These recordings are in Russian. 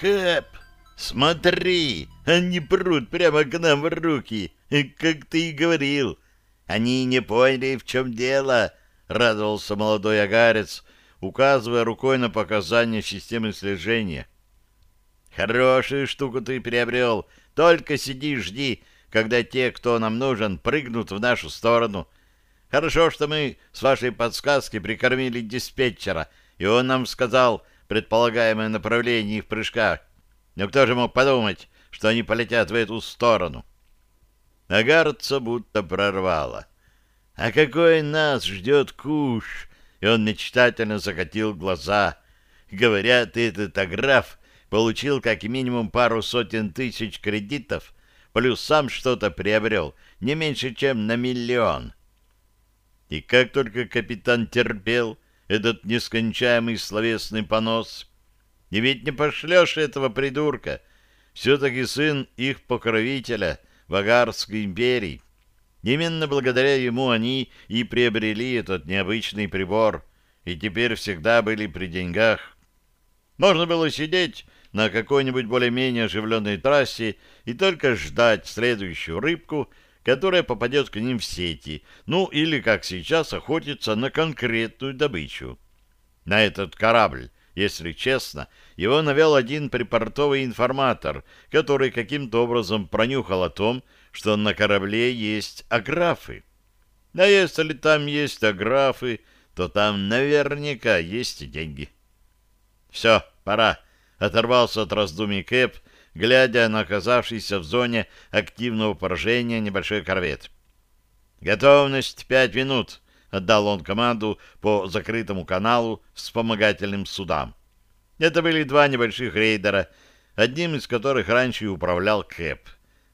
Кэп, смотри, они прут прямо к нам в руки, как ты и говорил. Они не поняли, в чем дело, — радовался молодой агарец, указывая рукой на показания системы слежения. Хорошую штуку ты приобрел, только сиди жди, когда те, кто нам нужен, прыгнут в нашу сторону. Хорошо, что мы с вашей подсказки прикормили диспетчера, и он нам сказал предполагаемое направление их прыжка. Но кто же мог подумать, что они полетят в эту сторону? Агарца будто прорвало. А какой нас ждет куш? И он мечтательно закатил глаза. Говорят, этот аграф получил как минимум пару сотен тысяч кредитов, плюс сам что-то приобрел, не меньше, чем на миллион. И как только капитан терпел этот нескончаемый словесный понос, и ведь не пошлешь этого придурка, все-таки сын их покровителя в Агарской империи. Именно благодаря ему они и приобрели этот необычный прибор, и теперь всегда были при деньгах. Можно было сидеть на какой-нибудь более-менее оживленной трассе и только ждать следующую рыбку, которая попадет к ним в сети, ну или, как сейчас, охотиться на конкретную добычу. На этот корабль, если честно, его навел один припортовый информатор, который каким-то образом пронюхал о том, что на корабле есть аграфы. А если там есть аграфы, то там наверняка есть деньги. Все, пора оторвался от раздумий Кэп, глядя на оказавшийся в зоне активного поражения небольшой корвет. «Готовность пять минут», — отдал он команду по закрытому каналу вспомогательным судам. Это были два небольших рейдера, одним из которых раньше и управлял Кэп.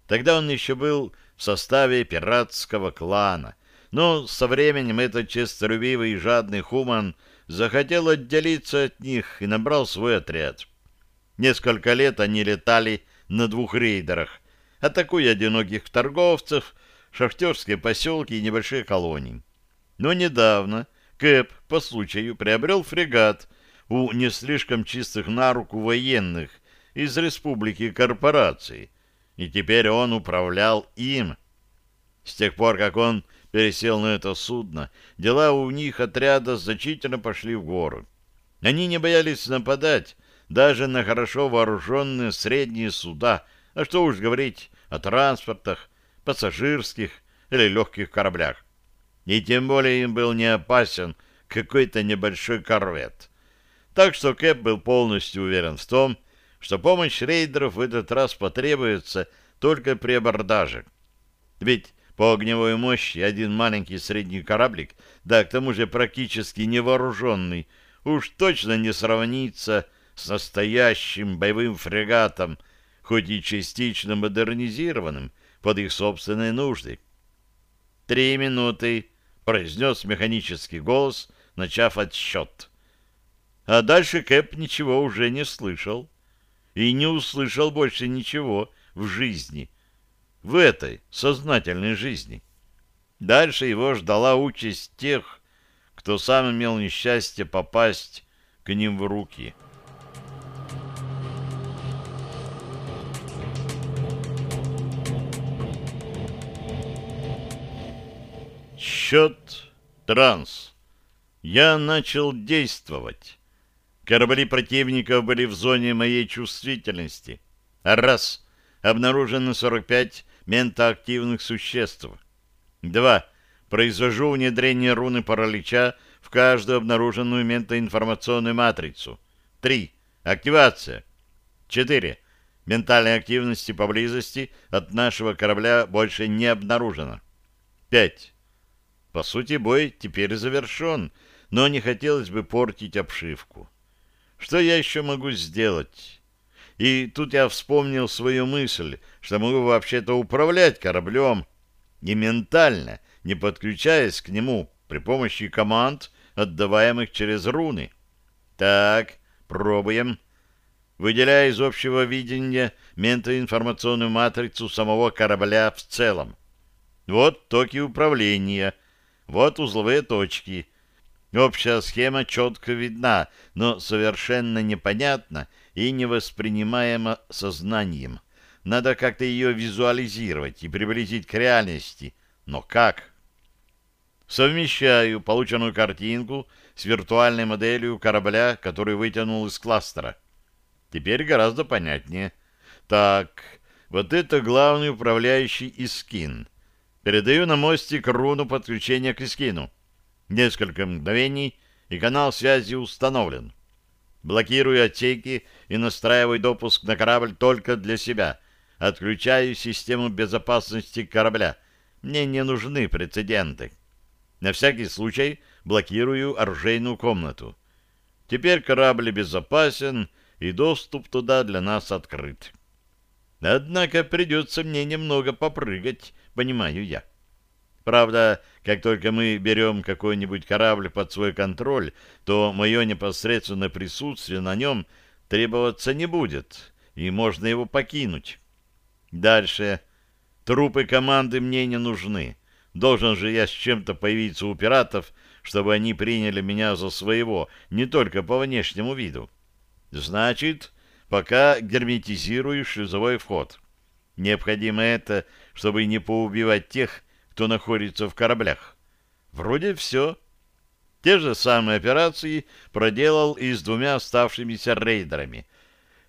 Тогда он еще был в составе пиратского клана, но со временем этот честолюбивый и жадный хуман захотел отделиться от них и набрал свой отряд. Несколько лет они летали на двух рейдерах, атакуя одиноких торговцев, шахтерские поселки и небольшие колонии. Но недавно Кэп по случаю приобрел фрегат у не слишком чистых на руку военных из республики корпорации, и теперь он управлял им. С тех пор, как он пересел на это судно, дела у них отряда значительно пошли в гору. Они не боялись нападать, даже на хорошо вооруженные средние суда, а что уж говорить о транспортах, пассажирских или легких кораблях. И тем более им был не опасен какой-то небольшой корвет. Так что Кэп был полностью уверен в том, что помощь рейдеров в этот раз потребуется только при абордаже. Ведь по огневой мощи один маленький средний кораблик, да к тому же практически невооруженный, уж точно не сравнится с настоящим боевым фрегатом, хоть и частично модернизированным под их собственные нужды. «Три минуты», — произнес механический голос, начав отсчет. А дальше Кэп ничего уже не слышал. И не услышал больше ничего в жизни. В этой сознательной жизни. Дальше его ждала участь тех, кто сам имел несчастье попасть к ним в руки. Счет транс. Я начал действовать. Корабли противников были в зоне моей чувствительности. Раз. Обнаружено 45 ментоактивных существ. Два. Произвожу внедрение руны паралича в каждую обнаруженную ментоинформационную матрицу. Три. Активация. Четыре. Ментальной активности поблизости от нашего корабля больше не обнаружено. Пять. По сути, бой теперь завершен, но не хотелось бы портить обшивку. Что я еще могу сделать? И тут я вспомнил свою мысль, что могу вообще-то управлять кораблем не ментально, не подключаясь к нему при помощи команд, отдаваемых через руны. Так, пробуем. Выделяя из общего видения ментоинформационную матрицу самого корабля в целом. Вот токи управления — вот узловые точки. Общая схема четко видна, но совершенно непонятно, и невоспринимаема сознанием. Надо как-то ее визуализировать и приблизить к реальности. Но как? Совмещаю полученную картинку с виртуальной моделью корабля, который вытянул из кластера. Теперь гораздо понятнее. Так, вот это главный управляющий Искин. Передаю на мостик руну подключения к Искину. Несколько мгновений, и канал связи установлен. Блокирую отсеки и настраиваю допуск на корабль только для себя. Отключаю систему безопасности корабля. Мне не нужны прецеденты. На всякий случай блокирую оружейную комнату. Теперь корабль безопасен, и доступ туда для нас открыт. Однако придется мне немного попрыгать, понимаю я. Правда, как только мы берем какой-нибудь корабль под свой контроль, то мое непосредственное присутствие на нем требоваться не будет, и можно его покинуть. Дальше. Трупы команды мне не нужны. Должен же я с чем-то появиться у пиратов, чтобы они приняли меня за своего, не только по внешнему виду. Значит, пока герметизирую шлюзовой вход. Необходимо это, чтобы не поубивать тех, кто находится в кораблях. Вроде все. Те же самые операции проделал и с двумя оставшимися рейдерами.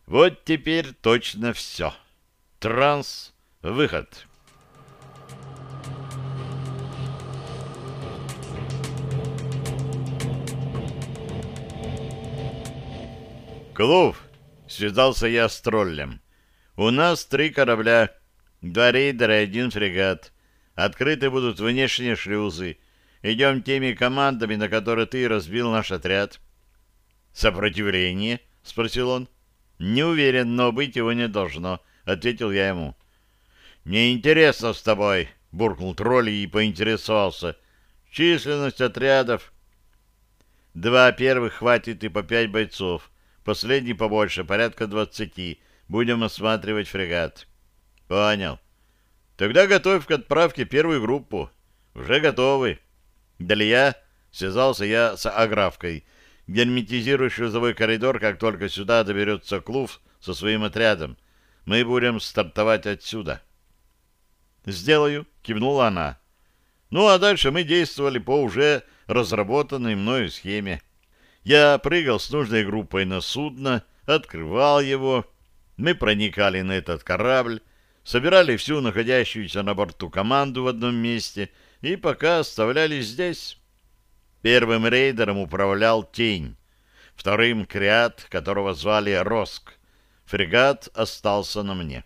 Вот теперь точно все. Транс, выход. Клуб, связался я с троллем. У нас три корабля, два рейдера и один фрегат. Открыты будут внешние шлюзы. Идем теми командами, на которые ты разбил наш отряд. Сопротивление? Спросил он. Не уверен, но быть его не должно, ответил я ему. Неинтересно с тобой, буркнул тролль и поинтересовался. Численность отрядов. Два первых хватит и по пять бойцов. Последний побольше, порядка двадцати. Будем осматривать фрегат. Понял. Тогда готовь к отправке первую группу. Уже готовы. Далее связался я с Аграфкой. Герметизируй шлюзовой коридор, как только сюда доберется Клув со своим отрядом. Мы будем стартовать отсюда. «Сделаю», — кивнула она. Ну, а дальше мы действовали по уже разработанной мною схеме. Я прыгал с нужной группой на судно, открывал его. Мы проникали на этот корабль, собирали всю находящуюся на борту команду в одном месте и пока оставляли здесь. Первым рейдером управлял Тень, вторым — Криат, которого звали Роск. Фрегат остался на мне.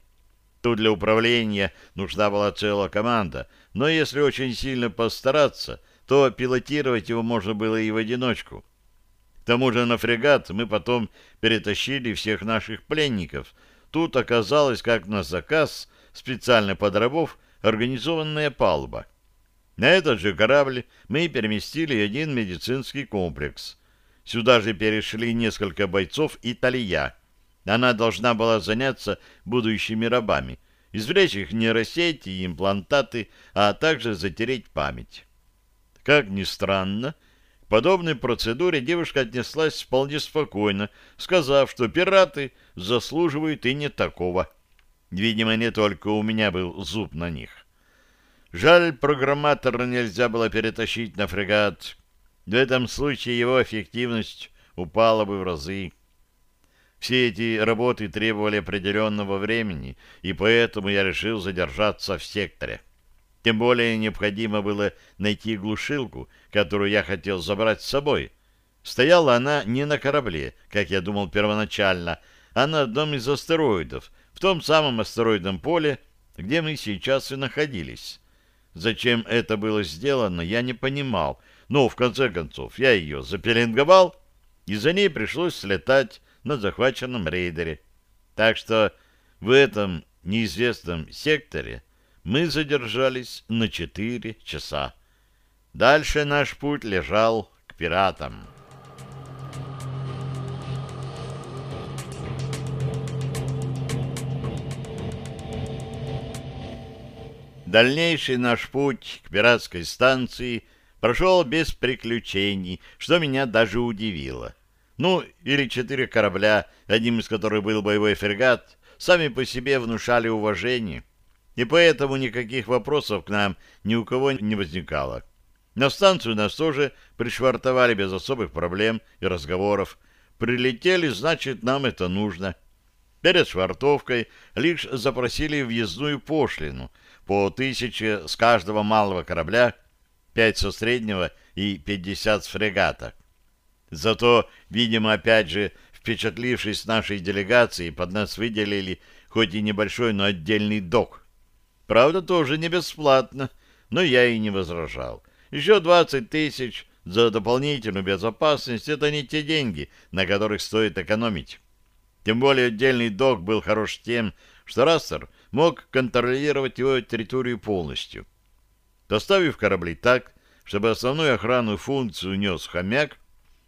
Тут для управления нужна была целая команда, но если очень сильно постараться, то пилотировать его можно было и в одиночку. К тому же на фрегат мы потом перетащили всех наших пленников — Тут оказалось, как на заказ, специально под рабов, организованная палуба. На этот же корабль мы переместили один медицинский комплекс. Сюда же перешли несколько бойцов и Талия. Она должна была заняться будущими рабами, извлечь их нейросети и имплантаты, а также затереть память. Как ни странно, подобной процедуре девушка отнеслась вполне спокойно, сказав, что пираты заслуживают и не такого. Видимо, не только у меня был зуб на них. Жаль, программатор нельзя было перетащить на фрегат. В этом случае его эффективность упала бы в разы. Все эти работы требовали определенного времени, и поэтому я решил задержаться в секторе. Тем более необходимо было найти глушилку, которую я хотел забрать с собой. Стояла она не на корабле, как я думал первоначально, а на одном из астероидов, в том самом астероидном поле, где мы сейчас и находились. Зачем это было сделано, я не понимал, но в конце концов я ее запеленговал, и за ней пришлось слетать на захваченном рейдере. Так что в этом неизвестном секторе мы задержались на четыре часа. Дальше наш путь лежал к пиратам. Дальнейший наш путь к пиратской станции прошел без приключений, что меня даже удивило. Ну, или четыре корабля, одним из которых был боевой фрегат, сами по себе внушали уважение, и поэтому никаких вопросов к нам ни у кого не возникало. На станцию нас тоже пришвартовали без особых проблем и разговоров. Прилетели, значит, нам это нужно. Перед швартовкой лишь запросили въездную пошлину по тысяче с каждого малого корабля, пять со среднего и пятьдесят с фрегата. Зато, видимо, опять же, впечатлившись нашей делегацией, под нас выделили хоть и небольшой, но отдельный док. Правда, тоже не бесплатно, но я и не возражал. Еще двадцать тысяч за дополнительную безопасность — это не те деньги, на которых стоит экономить. Тем более отдельный док был хорош тем, что Растер мог контролировать его территорию полностью. Доставив корабли так, чтобы основную охранную функцию нес хомяк,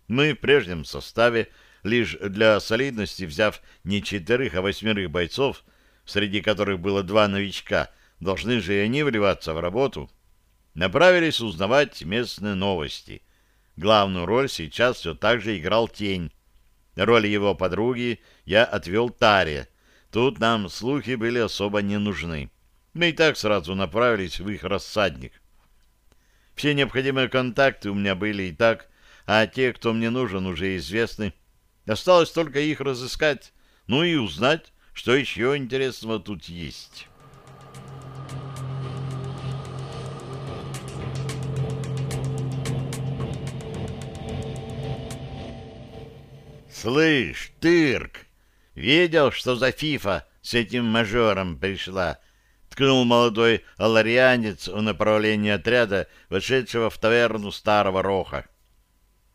мы в прежнем составе, лишь для солидности взяв не четырех, а восьмерых бойцов, среди которых было два новичка, должны же и они вливаться в работу, направились узнавать местные новости. Главную роль сейчас все так же играл Тень. Роль его подруги я отвел Таре. Тут нам слухи были особо не нужны. Мы и так сразу направились в их рассадник. Все необходимые контакты у меня были и так, а те, кто мне нужен, уже известны. Осталось только их разыскать, ну и узнать, что еще интересного тут есть». «Слышь, Тырк, видел, что за фифа с этим мажором пришла?» Ткнул молодой аларианец в направлении отряда, вошедшего в таверну Старого Роха.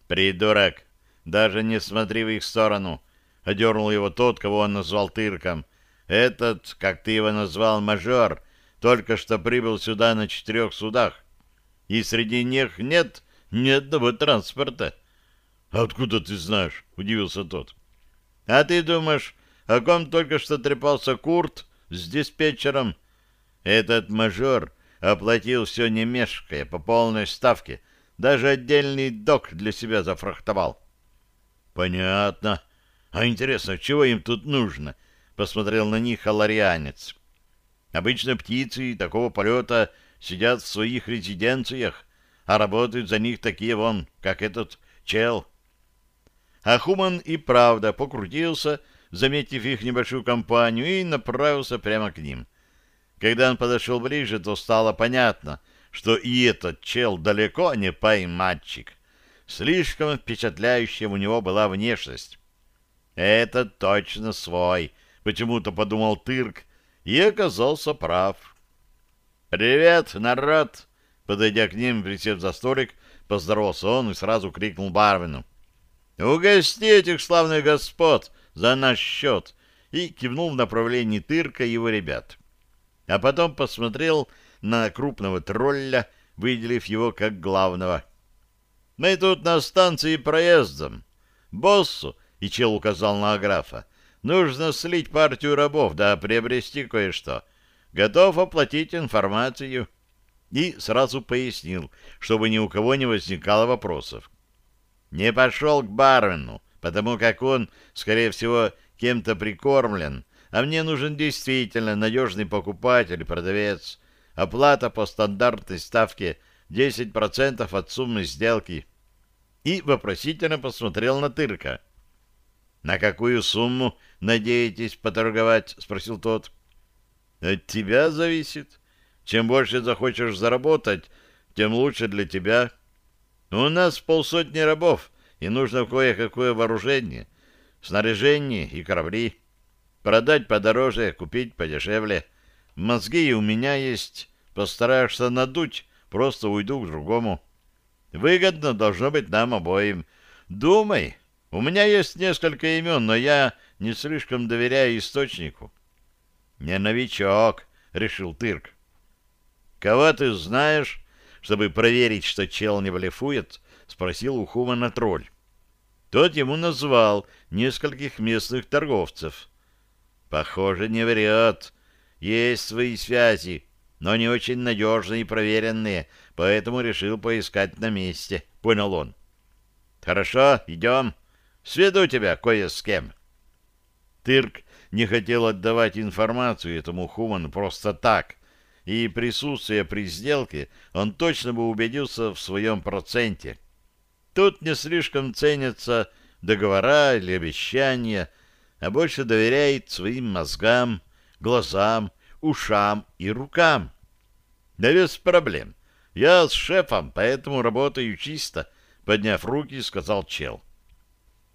«Придурок! Даже не смотри в их сторону!» — одернул его тот, кого он назвал Тырком. «Этот, как ты его назвал, мажор, только что прибыл сюда на четырех судах, и среди них нет ни одного транспорта». «Откуда ты знаешь?» — удивился тот. «А ты думаешь, о ком только что трепался Курт с диспетчером? Этот мажор оплатил все не мешкая, по полной ставке, даже отдельный док для себя зафрахтовал». «Понятно. А интересно, чего им тут нужно?» — посмотрел на них аларианец. «Обычно птицы такого полета сидят в своих резиденциях, а работают за них такие вон, как этот чел». А Хуман и правда покрутился, заметив их небольшую компанию, и направился прямо к ним. Когда он подошел ближе, то стало понятно, что и этот чел далеко не пойматчик. Слишком впечатляющая у него была внешность. «Это точно свой», — почему-то подумал Тырк, и оказался прав. «Привет, народ!» Подойдя к ним, присев за столик, поздоровался он и сразу крикнул Барвину. «Угости этих славных господ за наш счет!» и кивнул в направлении Тырка его ребят. А потом посмотрел на крупного тролля, выделив его как главного. «Мы тут на станции проездом. Боссу, — и чел указал на Аграфа, — нужно слить партию рабов, да приобрести кое-что. Готов оплатить информацию». И сразу пояснил, чтобы ни у кого не возникало вопросов не пошел к Барвину, потому как он, скорее всего, кем-то прикормлен, а мне нужен действительно надежный покупатель, продавец. Оплата по стандартной ставке 10% от суммы сделки. И вопросительно посмотрел на Тырка. «На какую сумму надеетесь поторговать?» — спросил тот. «От тебя зависит. Чем больше захочешь заработать, тем лучше для тебя». У нас полсотни рабов, и нужно кое-какое вооружение, снаряжение и корабли. Продать подороже, купить подешевле. Мозги у меня есть. Постараешься надуть, просто уйду к другому. Выгодно должно быть нам обоим. Думай. У меня есть несколько имен, но я не слишком доверяю источнику. Не новичок, решил Тырк. Кого ты знаешь? Чтобы проверить, что чел не блефует, спросил у Хумана тролль. Тот ему назвал нескольких местных торговцев. Похоже, не врет. Есть свои связи, но не очень надежные и проверенные, поэтому решил поискать на месте, понял он. Хорошо, идем. Сведу тебя кое с кем. Тырк не хотел отдавать информацию этому Хуману просто так, и присутствие при сделке он точно бы убедился в своем проценте. Тут не слишком ценятся договора или обещания, а больше доверяет своим мозгам, глазам, ушам и рукам. Да без проблем. Я с шефом, поэтому работаю чисто, подняв руки, сказал чел.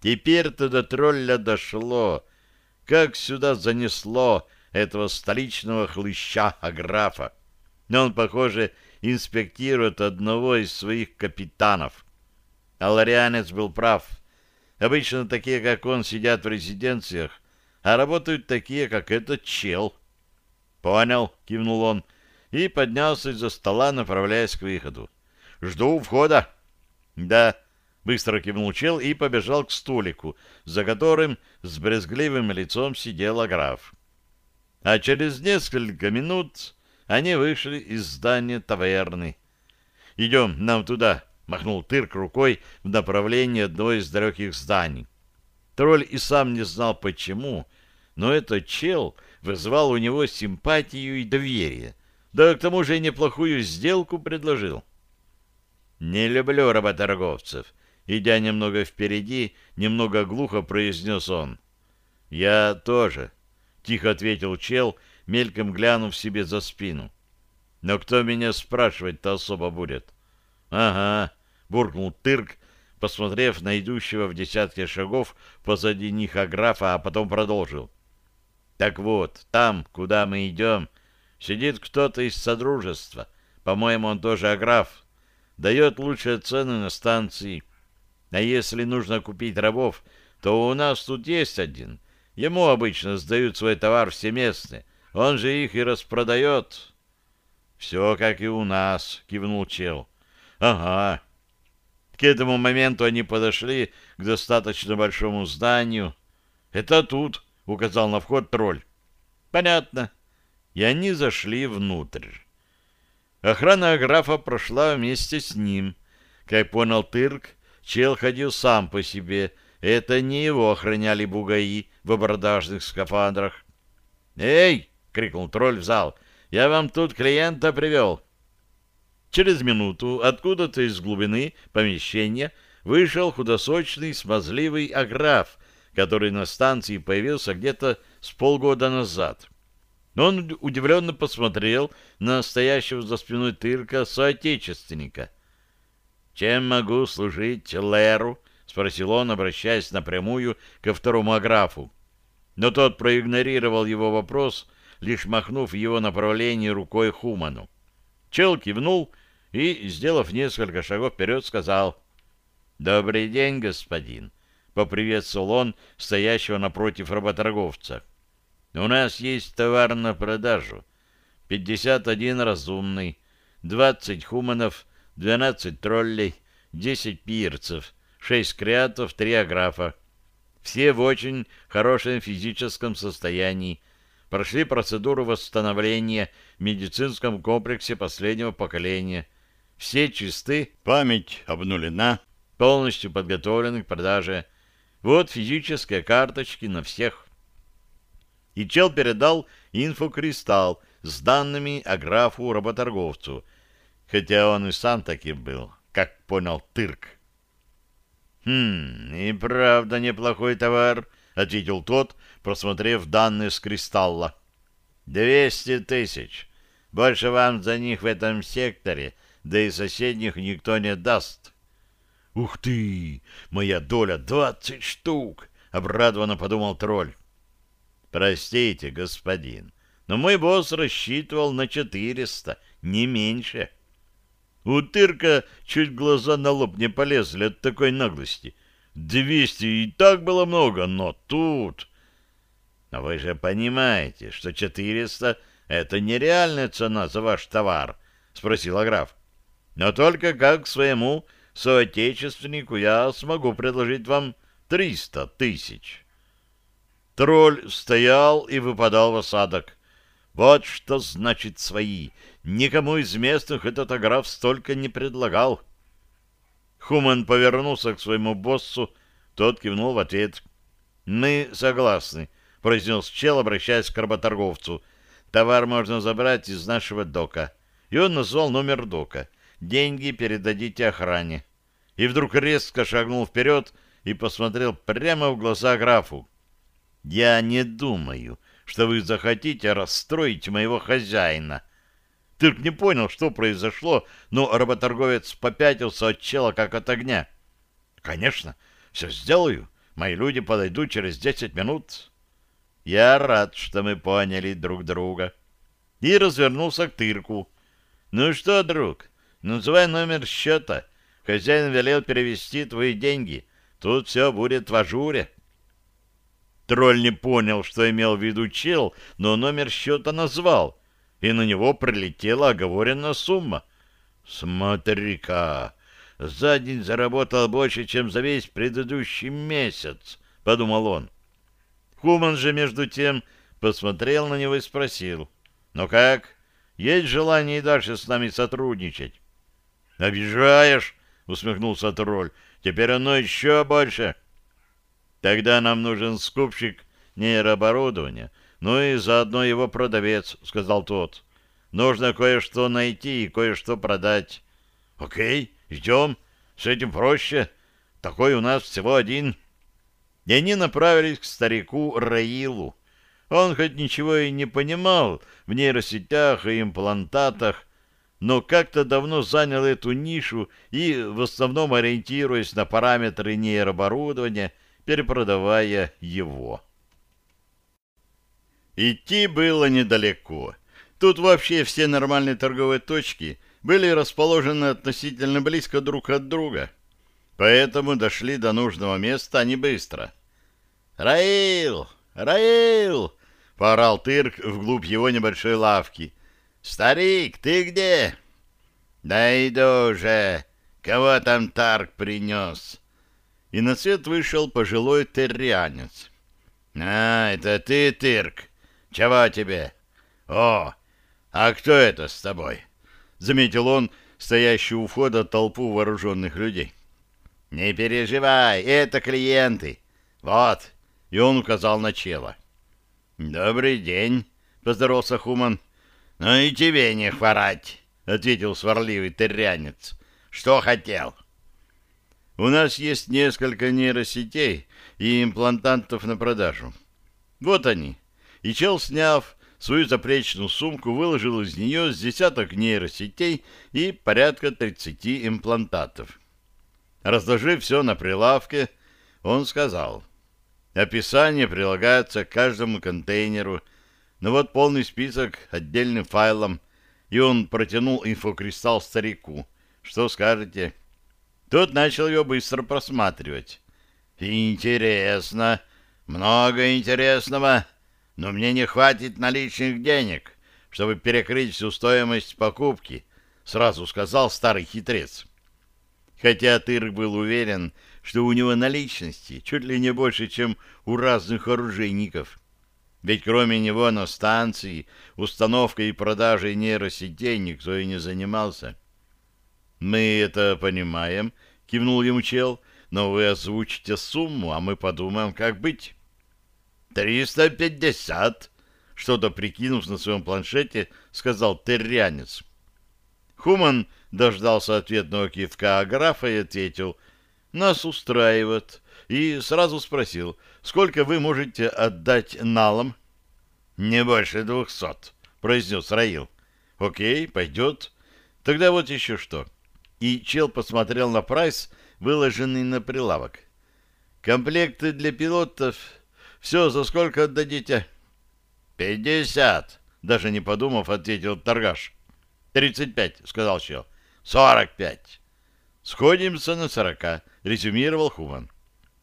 Теперь-то до тролля дошло, как сюда занесло этого столичного хлыща Аграфа. Но он, похоже, инспектирует одного из своих капитанов. А Ларианец был прав. Обычно такие, как он, сидят в резиденциях, а работают такие, как этот чел. «Понял», — кивнул он, и поднялся из-за стола, направляясь к выходу. «Жду входа». «Да», Быстро кивнул чел и побежал к столику, за которым с брезгливым лицом сидел граф. А через несколько минут они вышли из здания таверны. «Идем, нам туда», — махнул Тырк рукой в направлении одного из далеких зданий. Тролль и сам не знал почему, но этот чел вызвал у него симпатию и доверие, да к тому же и неплохую сделку предложил. «Не люблю работорговцев», Идя немного впереди, немного глухо произнес он. «Я тоже», — тихо ответил чел, мельком глянув себе за спину. «Но кто меня спрашивать-то особо будет?» «Ага», — буркнул Тырк, посмотрев на идущего в десятке шагов позади них Аграфа, а потом продолжил. «Так вот, там, куда мы идем, сидит кто-то из Содружества. По-моему, он тоже Аграф. Дает лучшие цены на станции». А если нужно купить рабов, то у нас тут есть один. Ему обычно сдают свой товар все местные. Он же их и распродает. Все как и у нас, кивнул чел. Ага. К этому моменту они подошли к достаточно большому зданию. Это тут, указал на вход тролль. Понятно. И они зашли внутрь. Охрана графа прошла вместе с ним. Как понял Тырк, Чел ходил сам по себе. Это не его охраняли бугаи в абордажных скафандрах. «Эй!» — крикнул тролль в зал. «Я вам тут клиента привел!» Через минуту откуда-то из глубины помещения вышел худосочный смазливый аграф, который на станции появился где-то с полгода назад. Он удивленно посмотрел на стоящего за спиной тырка соотечественника — «Чем могу служить Леру?» — спросил он, обращаясь напрямую ко второму аграфу. Но тот проигнорировал его вопрос, лишь махнув его направление рукой Хуману. Чел кивнул и, сделав несколько шагов вперед, сказал «Добрый день, господин!» — поприветствовал он стоящего напротив работорговца. «У нас есть товар на продажу. Пятьдесят один разумный, двадцать хуманов — 12 троллей, 10 пирцев, 6 креатов, 3 аграфа. Все в очень хорошем физическом состоянии. Прошли процедуру восстановления в медицинском комплексе последнего поколения. Все чисты, память обнулена, полностью подготовлены к продаже. Вот физические карточки на всех. И чел передал инфокристалл с данными о графу-работорговцу, хотя он и сам таким был, как понял Тырк. «Хм, и правда неплохой товар», — ответил тот, просмотрев данные с кристалла. «Двести тысяч. Больше вам за них в этом секторе, да и соседних никто не даст». «Ух ты! Моя доля двадцать штук!» — обрадованно подумал тролль. «Простите, господин, но мой босс рассчитывал на четыреста, не меньше». У Тырка чуть глаза на лоб не полезли от такой наглости. Двести и так было много, но тут... Но вы же понимаете, что четыреста — это нереальная цена за ваш товар, — спросил граф. Но только как своему соотечественнику я смогу предложить вам триста тысяч. Тролль стоял и выпадал в осадок. Вот что значит свои. Никому из местных этот аграф столько не предлагал. Хуман повернулся к своему боссу, Тот кивнул в ответ. «Мы согласны», — произнес чел, обращаясь к работорговцу. «Товар можно забрать из нашего дока». И он назвал номер дока. «Деньги передадите охране». И вдруг резко шагнул вперед и посмотрел прямо в глаза графу. «Я не думаю, что вы захотите расстроить моего хозяина». Тырк не понял, что произошло, но работорговец попятился от чела, как от огня. «Конечно, все сделаю. Мои люди подойдут через десять минут». «Я рад, что мы поняли друг друга». И развернулся к Тырку. «Ну что, друг, называй номер счета. Хозяин велел перевести твои деньги. Тут все будет в ажуре». Тролль не понял, что имел в виду чел, но номер счета назвал, и на него прилетела оговоренная сумма. «Смотри-ка, за день заработал больше, чем за весь предыдущий месяц», — подумал он. Хуман же, между тем, посмотрел на него и спросил. «Ну как? Есть желание и дальше с нами сотрудничать?» «Обижаешь?» — усмехнулся тролль. «Теперь оно еще больше». Тогда нам нужен скупщик нейрооборудования, ну и заодно его продавец, — сказал тот. Нужно кое-что найти и кое-что продать. Окей, идем. С этим проще. Такой у нас всего один. И они направились к старику Раилу. Он хоть ничего и не понимал в нейросетях и имплантатах, но как-то давно занял эту нишу и, в основном ориентируясь на параметры нейрооборудования, перепродавая его. Идти было недалеко. Тут вообще все нормальные торговые точки были расположены относительно близко друг от друга. Поэтому дошли до нужного места они быстро. «Раил! Раил!» — поорал Тырк вглубь его небольшой лавки. «Старик, ты где?» «Да иду же! Кого там Тарк принес?» И на свет вышел пожилой террианец. — А, это ты, Тырк? Чего тебе? — О, а кто это с тобой? — заметил он, стоящий у входа толпу вооруженных людей. — Не переживай, это клиенты. Вот, и он указал на чело. — Добрый день, — поздоровался Хуман. — Ну и тебе не хворать, — ответил сварливый террянец. — Что хотел? — у нас есть несколько нейросетей и имплантантов на продажу. Вот они. И чел, сняв свою запречную сумку, выложил из нее с десяток нейросетей и порядка 30 имплантатов. Разложив все на прилавке, он сказал, описание прилагается к каждому контейнеру, но вот полный список отдельным файлом, и он протянул инфокристалл старику. Что скажете? — тот начал ее быстро просматривать. «Интересно, много интересного, но мне не хватит наличных денег, чтобы перекрыть всю стоимость покупки», — сразу сказал старый хитрец. Хотя Тырк был уверен, что у него наличности чуть ли не больше, чем у разных оружейников. Ведь кроме него на станции установкой и продажей нейросетей никто и не занимался. «Мы это понимаем», — кивнул ему чел, — «но вы озвучите сумму, а мы подумаем, как быть». «Триста пятьдесят», — что-то прикинув на своем планшете, сказал террянец. Хуман дождался ответного кивка графа и ответил, «Нас устраивает», и сразу спросил, «Сколько вы можете отдать налом?» «Не больше двухсот», — произнес Раил. «Окей, пойдет. Тогда вот еще что и чел посмотрел на прайс, выложенный на прилавок. «Комплекты для пилотов. Все, за сколько отдадите?» «Пятьдесят», — даже не подумав, ответил торгаш. «Тридцать пять», — сказал чел. «Сорок пять». «Сходимся на сорока», — резюмировал Хуман.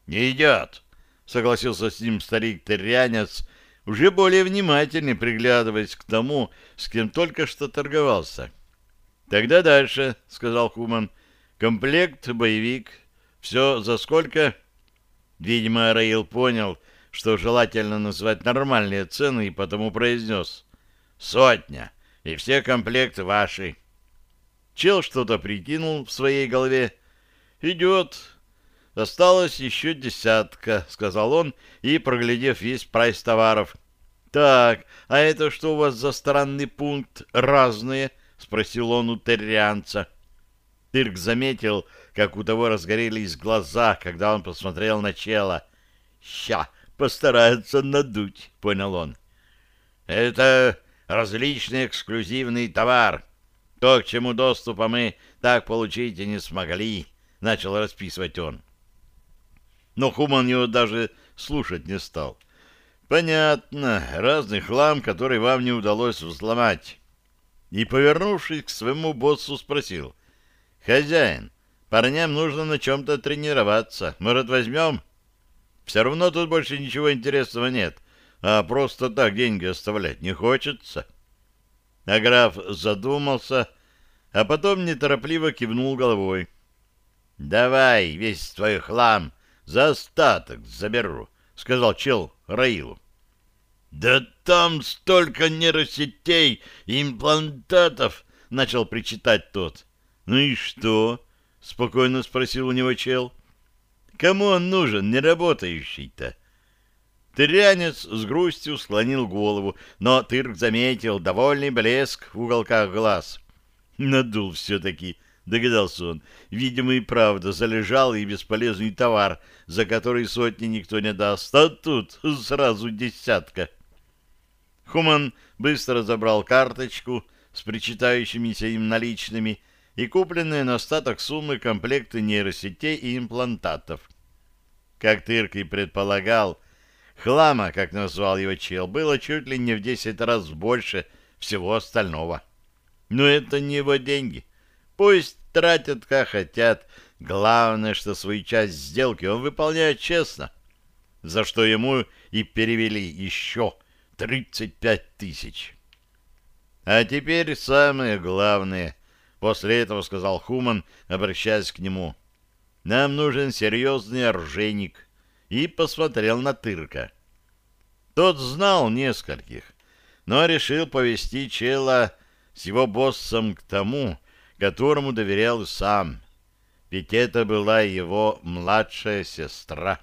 «Не идет», — согласился с ним старик-терянец, уже более внимательно приглядываясь к тому, с кем только что торговался. «Тогда дальше», — сказал Хуман. «Комплект, боевик. Все за сколько?» Видимо, Раил понял, что желательно назвать нормальные цены, и потому произнес. «Сотня, и все комплекты ваши». Чел что-то прикинул в своей голове. «Идет. Осталось еще десятка, — сказал он, и, проглядев весь прайс товаров. — Так, а это что у вас за странный пункт «разные»? — спросил он у террианца. Тырк заметил, как у того разгорелись глаза, когда он посмотрел на чело. «Ща, постараются надуть», — понял он. «Это различный эксклюзивный товар. То, к чему доступа мы так получить и не смогли», — начал расписывать он. Но Хуман его даже слушать не стал. «Понятно, разный хлам, который вам не удалось взломать». И, повернувшись к своему боссу, спросил. «Хозяин, парням нужно на чем-то тренироваться. Может, возьмем?» «Все равно тут больше ничего интересного нет, а просто так деньги оставлять не хочется». А граф задумался, а потом неторопливо кивнул головой. «Давай весь твой хлам за остаток заберу», — сказал чел Раилу. «Да там столько нейросетей и имплантатов!» — начал причитать тот. «Ну и что?» — спокойно спросил у него чел. «Кому он нужен, неработающий-то?» Тырянец с грустью склонил голову, но Тырк заметил довольный блеск в уголках глаз. «Надул все-таки», — догадался он. «Видимо, и правда залежал и бесполезный товар, за который сотни никто не даст, а тут сразу десятка». Хуман быстро забрал карточку с причитающимися им наличными и купленные на остаток суммы комплекты нейросетей и имплантатов. Как Тырк и предполагал, хлама, как назвал его чел, было чуть ли не в десять раз больше всего остального. Но это не его деньги. Пусть тратят, как хотят. Главное, что свою часть сделки он выполняет честно, за что ему и перевели еще тридцать пять тысяч. А теперь самое главное — После этого сказал Хуман, обращаясь к нему. «Нам нужен серьезный оружейник». И посмотрел на Тырка. Тот знал нескольких, но решил повести чела с его боссом к тому, которому доверял сам. Ведь это была его младшая сестра.